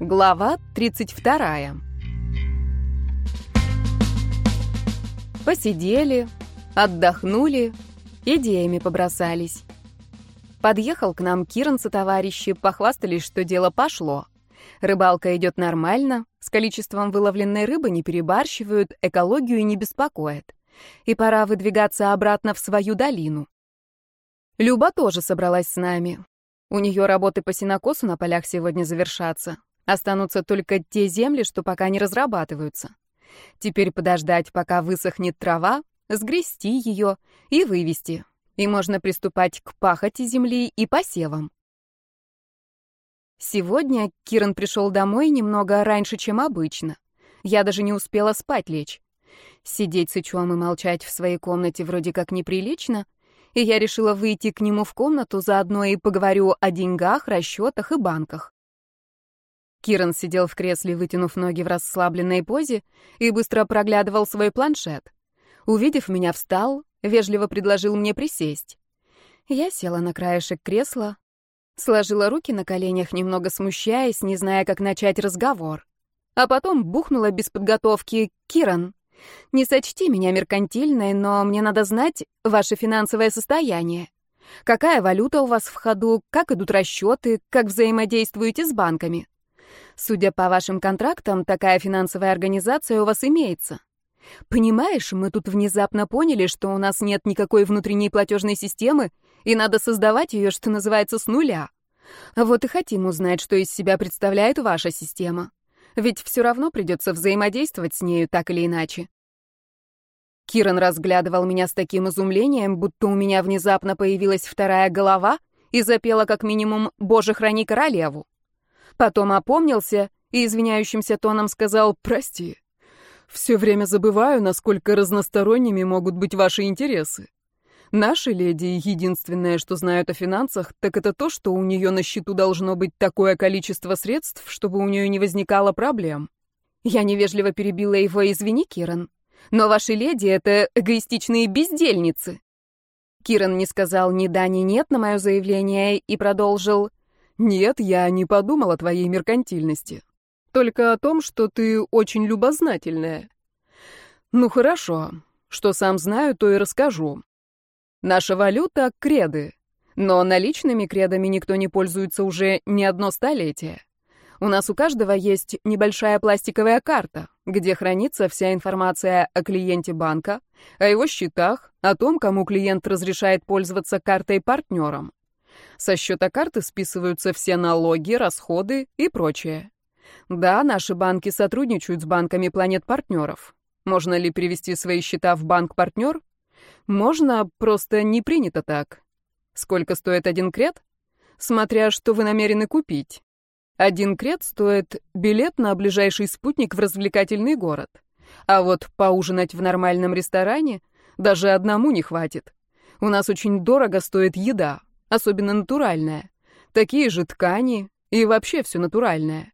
Глава 32. Посидели, отдохнули, идеями побросались. Подъехал к нам Киран со товарищи, похвастались, что дело пошло. Рыбалка идет нормально, с количеством выловленной рыбы не перебарщивают, экологию не беспокоит. И пора выдвигаться обратно в свою долину. Люба тоже собралась с нами. У нее работы по сенокосу на полях сегодня завершатся. Останутся только те земли, что пока не разрабатываются. Теперь подождать, пока высохнет трава, сгрести ее и вывести. И можно приступать к пахоте земли и посевам. Сегодня Киран пришел домой немного раньше, чем обычно. Я даже не успела спать лечь. Сидеть с Ичуом и молчать в своей комнате вроде как неприлично, и я решила выйти к нему в комнату, заодно и поговорю о деньгах, расчетах и банках. Киран сидел в кресле, вытянув ноги в расслабленной позе, и быстро проглядывал свой планшет. Увидев меня, встал, вежливо предложил мне присесть. Я села на краешек кресла, сложила руки на коленях, немного смущаясь, не зная, как начать разговор. А потом бухнула без подготовки «Киран, не сочти меня меркантильной, но мне надо знать ваше финансовое состояние. Какая валюта у вас в ходу, как идут расчеты, как взаимодействуете с банками?» Судя по вашим контрактам, такая финансовая организация у вас имеется. Понимаешь, мы тут внезапно поняли, что у нас нет никакой внутренней платежной системы, и надо создавать ее, что называется, с нуля. Вот и хотим узнать, что из себя представляет ваша система. Ведь все равно придется взаимодействовать с нею так или иначе. Киран разглядывал меня с таким изумлением, будто у меня внезапно появилась вторая голова и запела как минимум «Боже, храни королеву». Потом опомнился и извиняющимся тоном сказал «Прости, все время забываю, насколько разносторонними могут быть ваши интересы. Наши леди единственное, что знают о финансах, так это то, что у нее на счету должно быть такое количество средств, чтобы у нее не возникало проблем. Я невежливо перебила его, извини, Киран. Но ваши леди — это эгоистичные бездельницы. Киран не сказал ни да, ни нет на мое заявление и продолжил. «Нет, я не подумал о твоей меркантильности. Только о том, что ты очень любознательная. Ну хорошо, что сам знаю, то и расскажу. Наша валюта — креды, но наличными кредами никто не пользуется уже не одно столетие. У нас у каждого есть небольшая пластиковая карта, где хранится вся информация о клиенте банка, о его счетах, о том, кому клиент разрешает пользоваться картой партнером. Со счета карты списываются все налоги, расходы и прочее. Да, наши банки сотрудничают с банками планет-партнеров. Можно ли перевести свои счета в банк-партнер? Можно, просто не принято так. Сколько стоит один крет? Смотря, что вы намерены купить. Один крет стоит билет на ближайший спутник в развлекательный город. А вот поужинать в нормальном ресторане даже одному не хватит. У нас очень дорого стоит еда, особенно натуральная. Такие же ткани и вообще все натуральное.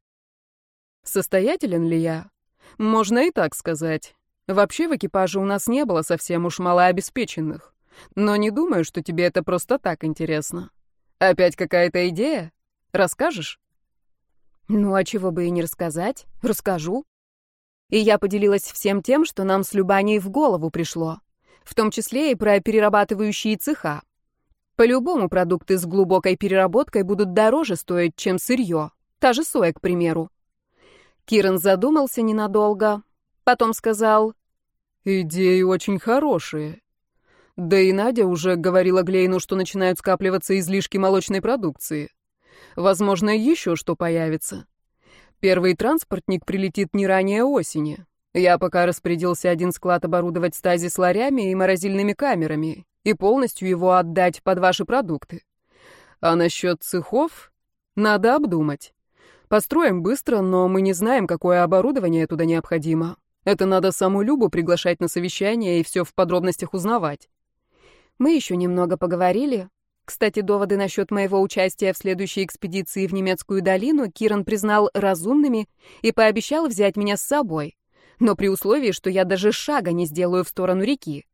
Состоятелен ли я? Можно и так сказать. Вообще в экипаже у нас не было совсем уж малообеспеченных. Но не думаю, что тебе это просто так интересно. Опять какая-то идея? Расскажешь? Ну, а чего бы и не рассказать? Расскажу. И я поделилась всем тем, что нам с Любаней в голову пришло. В том числе и про перерабатывающие цеха. По-любому продукты с глубокой переработкой будут дороже стоить, чем сырье. Та же соя, к примеру. Киран задумался ненадолго, потом сказал, «Идеи очень хорошие. Да и Надя уже говорила Глейну, что начинают скапливаться излишки молочной продукции. Возможно, еще что появится. Первый транспортник прилетит не ранее осени. Я пока распорядился один склад оборудовать стазис ларями и морозильными камерами и полностью его отдать под ваши продукты. А насчет цехов надо обдумать. Построим быстро, но мы не знаем, какое оборудование туда необходимо. Это надо саму Любу приглашать на совещание и все в подробностях узнавать. Мы еще немного поговорили. Кстати, доводы насчет моего участия в следующей экспедиции в немецкую долину Киран признал разумными и пообещал взять меня с собой. Но при условии, что я даже шага не сделаю в сторону реки.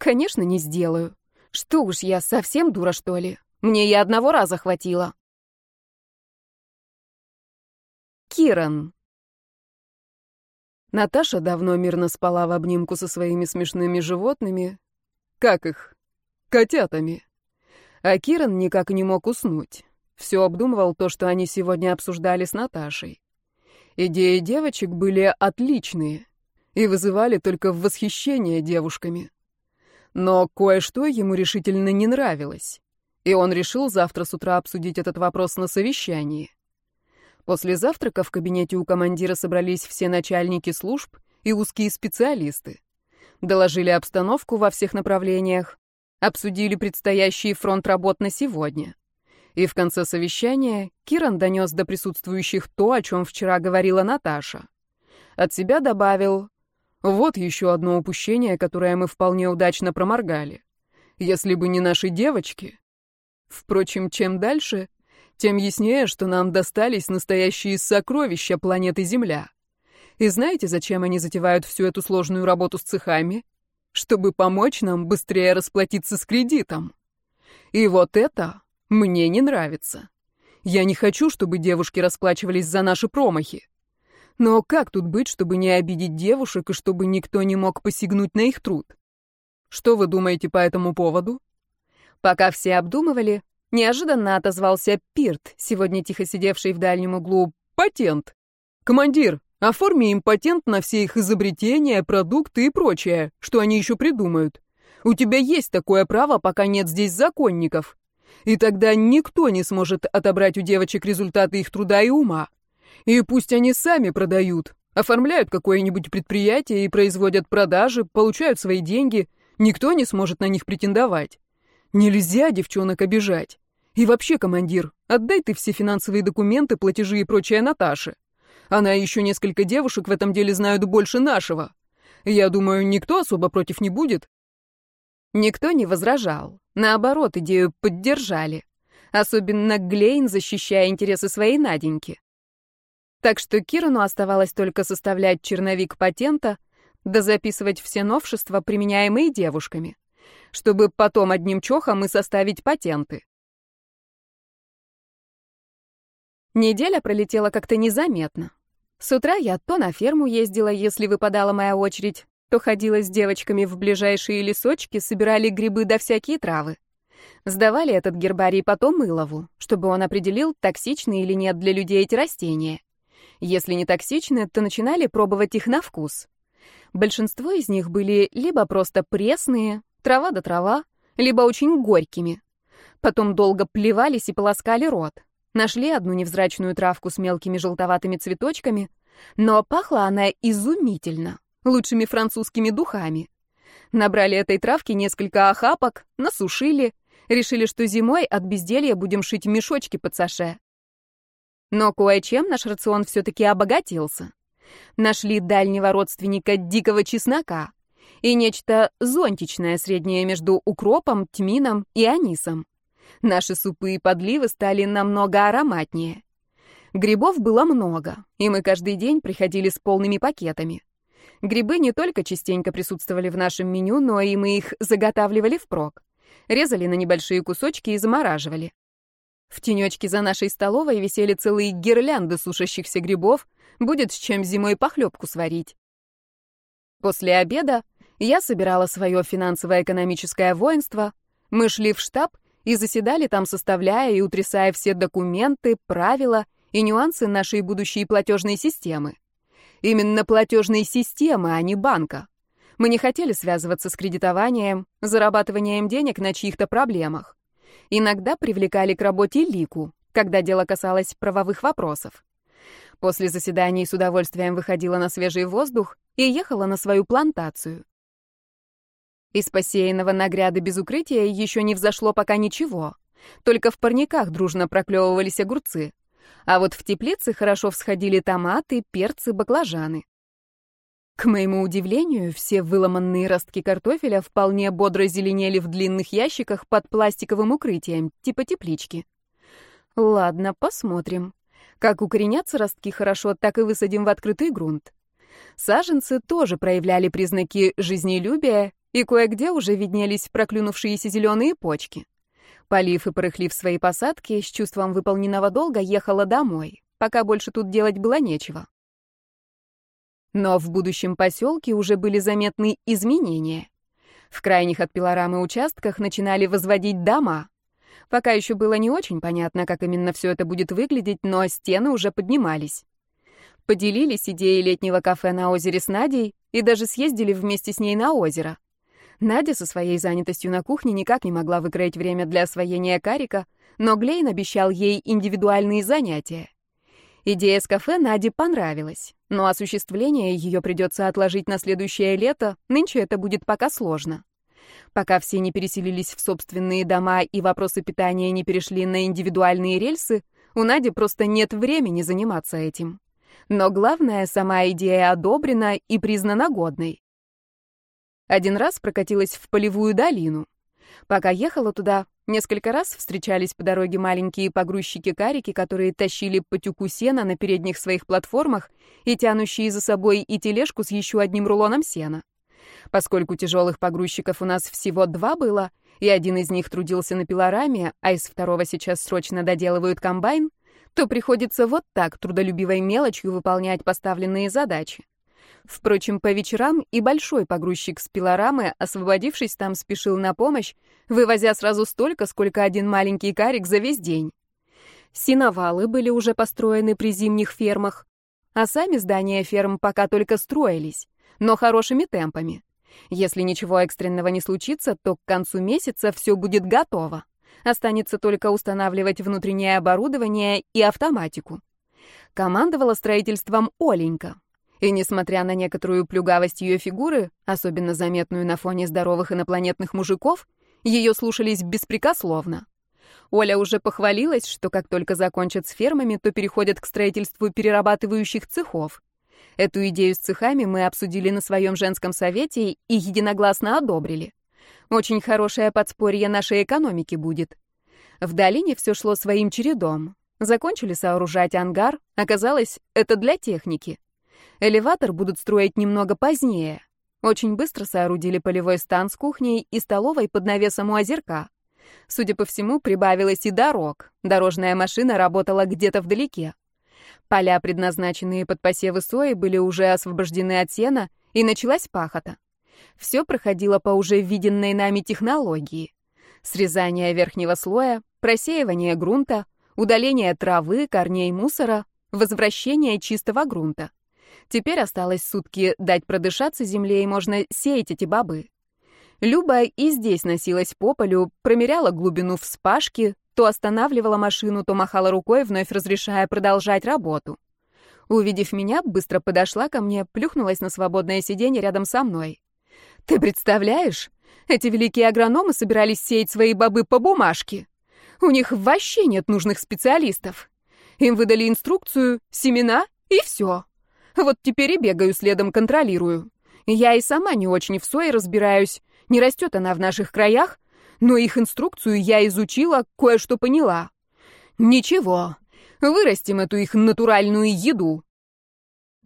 Конечно, не сделаю. Что уж я, совсем дура, что ли? Мне и одного раза хватило. Киран. Наташа давно мирно спала в обнимку со своими смешными животными. Как их? Котятами. А Киран никак не мог уснуть. Все обдумывал то, что они сегодня обсуждали с Наташей. Идеи девочек были отличные и вызывали только восхищение девушками. Но кое-что ему решительно не нравилось, и он решил завтра с утра обсудить этот вопрос на совещании. После завтрака в кабинете у командира собрались все начальники служб и узкие специалисты. Доложили обстановку во всех направлениях, обсудили предстоящий фронт работ на сегодня. И в конце совещания Киран донес до присутствующих то, о чем вчера говорила Наташа. От себя добавил, вот еще одно упущение, которое мы вполне удачно проморгали. Если бы не наши девочки. Впрочем, чем дальше, тем яснее, что нам достались настоящие сокровища планеты Земля. И знаете, зачем они затевают всю эту сложную работу с цехами? Чтобы помочь нам быстрее расплатиться с кредитом. И вот это мне не нравится. Я не хочу, чтобы девушки расплачивались за наши промахи. Но как тут быть, чтобы не обидеть девушек и чтобы никто не мог посягнуть на их труд? Что вы думаете по этому поводу? Пока все обдумывали, Неожиданно отозвался Пирт, сегодня тихо сидевший в дальнем углу. «Патент! Командир, оформи им патент на все их изобретения, продукты и прочее, что они еще придумают. У тебя есть такое право, пока нет здесь законников. И тогда никто не сможет отобрать у девочек результаты их труда и ума. И пусть они сами продают, оформляют какое-нибудь предприятие и производят продажи, получают свои деньги, никто не сможет на них претендовать. Нельзя девчонок обижать. И вообще, командир, отдай ты все финансовые документы, платежи и прочее Наташе. Она и еще несколько девушек в этом деле знают больше нашего. Я думаю, никто особо против не будет. Никто не возражал. Наоборот, идею поддержали. Особенно Глейн, защищая интересы своей Наденьки. Так что Кирану оставалось только составлять черновик патента, да записывать все новшества, применяемые девушками чтобы потом одним чохом и составить патенты. Неделя пролетела как-то незаметно. С утра я то на ферму ездила, если выпадала моя очередь, то ходила с девочками в ближайшие лесочки, собирали грибы да всякие травы. Сдавали этот гербарий потом Илову, чтобы он определил, токсичны или нет для людей эти растения. Если не токсичны, то начинали пробовать их на вкус. Большинство из них были либо просто пресные, Трава да трава, либо очень горькими. Потом долго плевались и полоскали рот. Нашли одну невзрачную травку с мелкими желтоватыми цветочками, но пахла она изумительно, лучшими французскими духами. Набрали этой травки несколько охапок, насушили, решили, что зимой от безделья будем шить мешочки под саше. Но кое-чем наш рацион все-таки обогатился. Нашли дальнего родственника дикого чеснока, и нечто зонтичное, среднее между укропом, тмином и анисом. Наши супы и подливы стали намного ароматнее. Грибов было много, и мы каждый день приходили с полными пакетами. Грибы не только частенько присутствовали в нашем меню, но и мы их заготавливали впрок. Резали на небольшие кусочки и замораживали. В тенечке за нашей столовой висели целые гирлянды сушащихся грибов, будет с чем зимой похлебку сварить. После обеда я собирала свое финансово-экономическое воинство, мы шли в штаб и заседали там, составляя и утрясая все документы, правила и нюансы нашей будущей платежной системы. Именно платежной системы, а не банка. Мы не хотели связываться с кредитованием, зарабатыванием денег на чьих-то проблемах. Иногда привлекали к работе Лику, когда дело касалось правовых вопросов. После заседаний с удовольствием выходила на свежий воздух и ехала на свою плантацию. Из посеянного на гряды без укрытия еще не взошло пока ничего. Только в парниках дружно проклевывались огурцы. А вот в теплице хорошо всходили томаты, перцы, баклажаны. К моему удивлению, все выломанные ростки картофеля вполне бодро зеленели в длинных ящиках под пластиковым укрытием, типа теплички. Ладно, посмотрим. Как укоренятся ростки хорошо, так и высадим в открытый грунт. Саженцы тоже проявляли признаки жизнелюбия и кое-где уже виднелись проклюнувшиеся зеленые почки. Полив и порыхлив свои посадки, с чувством выполненного долга ехала домой. пока больше тут делать было нечего. Но в будущем поселке уже были заметны изменения. В крайних от пилорамы участках начинали возводить дома. Пока еще было не очень понятно, как именно все это будет выглядеть, но стены уже поднимались. Поделились идеей летнего кафе на озере с Надей и даже съездили вместе с ней на озеро. Надя со своей занятостью на кухне никак не могла выкроить время для освоения карика, но Глейн обещал ей индивидуальные занятия. Идея с кафе Наде понравилась, но осуществление ее придется отложить на следующее лето, нынче это будет пока сложно. Пока все не переселились в собственные дома и вопросы питания не перешли на индивидуальные рельсы, у Нади просто нет времени заниматься этим. Но главное, сама идея одобрена и признана годной. Один раз прокатилась в полевую долину. Пока ехала туда, несколько раз встречались по дороге маленькие погрузчики-карики, которые тащили по тюку сена на передних своих платформах и тянущие за собой и тележку с еще одним рулоном сена. Поскольку тяжелых погрузчиков у нас всего два было, и один из них трудился на пилораме, а из второго сейчас срочно доделывают комбайн, то приходится вот так трудолюбивой мелочью выполнять поставленные задачи. Впрочем, по вечерам и большой погрузчик с пилорамы, освободившись там, спешил на помощь, вывозя сразу столько, сколько один маленький карик за весь день. Синовалы были уже построены при зимних фермах, а сами здания ферм пока только строились, но хорошими темпами. Если ничего экстренного не случится, то к концу месяца все будет готово. Останется только устанавливать внутреннее оборудование и автоматику. Командовала строительством Оленька, и несмотря на некоторую плюгавость ее фигуры, особенно заметную на фоне здоровых инопланетных мужиков, ее слушались беспрекословно. Оля уже похвалилась, что как только закончат с фермами, то переходят к строительству перерабатывающих цехов. Эту идею с цехами мы обсудили на своем женском совете и единогласно одобрили. Очень хорошее подспорье нашей экономики будет. В долине все шло своим чередом. Закончили сооружать ангар, оказалось, это для техники. Элеватор будут строить немного позднее. Очень быстро соорудили полевой стан с кухней и столовой под навесом у озерка. Судя по всему, прибавилось и дорог. Дорожная машина работала где-то вдалеке. Поля, предназначенные под посевы сои, были уже освобождены от сена, и началась пахота. Все проходило по уже виденной нами технологии. Срезание верхнего слоя, просеивание грунта, удаление травы, корней мусора, возвращение чистого грунта. Теперь осталось сутки дать продышаться земле, и можно сеять эти бобы. Люба и здесь носилась по полю, промеряла глубину вспашки, то останавливала машину, то махала рукой, вновь разрешая продолжать работу. Увидев меня, быстро подошла ко мне, плюхнулась на свободное сиденье рядом со мной. «Ты представляешь? Эти великие агрономы собирались сеять свои бобы по бумажке. У них вообще нет нужных специалистов. Им выдали инструкцию, семена и все. Вот теперь и бегаю следом, контролирую. Я и сама не очень в сое разбираюсь. Не растет она в наших краях, но их инструкцию я изучила, кое-что поняла. Ничего, вырастим эту их натуральную еду.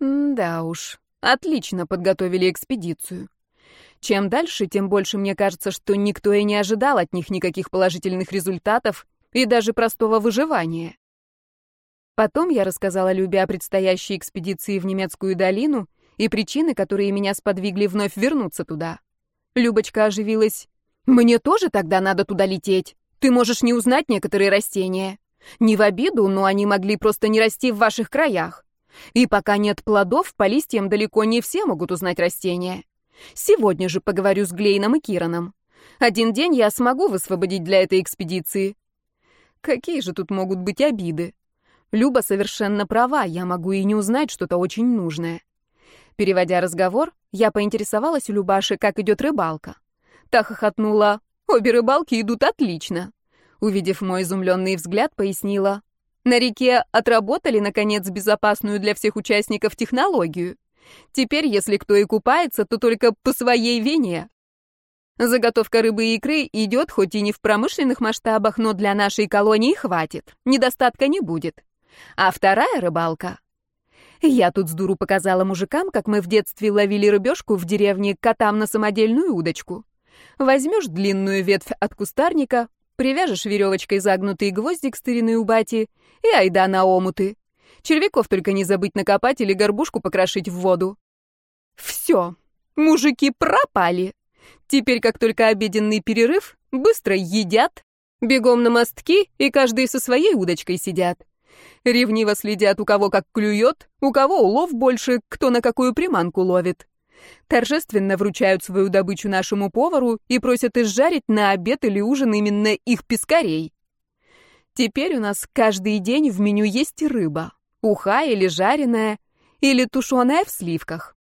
да уж, отлично подготовили экспедицию. Чем дальше, тем больше мне кажется, что никто и не ожидал от них никаких положительных результатов и даже простого выживания. Потом я рассказала Любе о предстоящей экспедиции в немецкую долину и причины, которые меня сподвигли вновь вернуться туда. Любочка оживилась. «Мне тоже тогда надо туда лететь. Ты можешь не узнать некоторые растения. Не в обиду, но они могли просто не расти в ваших краях. И пока нет плодов, по листьям далеко не все могут узнать растения. Сегодня же поговорю с Глейном и Кираном. Один день я смогу высвободить для этой экспедиции. Какие же тут могут быть обиды? Люба совершенно права, я могу и не узнать что-то очень нужное. Переводя разговор, я поинтересовалась у Любаши, как идет рыбалка. Та хохотнула. Обе рыбалки идут отлично. Увидев мой изумленный взгляд, пояснила. На реке отработали, наконец, безопасную для всех участников технологию. Теперь, если кто и купается, то только по своей вине. Заготовка рыбы и икры идет, хоть и не в промышленных масштабах, но для нашей колонии хватит. Недостатка не будет. А вторая рыбалка. Я тут с дуру показала мужикам, как мы в детстве ловили рыбешку в деревне котам на самодельную удочку. Возьмешь длинную ветвь от кустарника, привяжешь веревочкой загнутый гвоздик старины у бати и айда на омуты. Червяков только не забыть накопать или горбушку покрошить в воду. Все, мужики пропали. Теперь, как только обеденный перерыв, быстро едят, бегом на мостки, и каждый со своей удочкой сидят. Ревниво следят, у кого как клюет, у кого улов больше, кто на какую приманку ловит. Торжественно вручают свою добычу нашему повару и просят изжарить на обед или ужин именно их пескарей. Теперь у нас каждый день в меню есть рыба. Уха или жареная, или тушеная в сливках.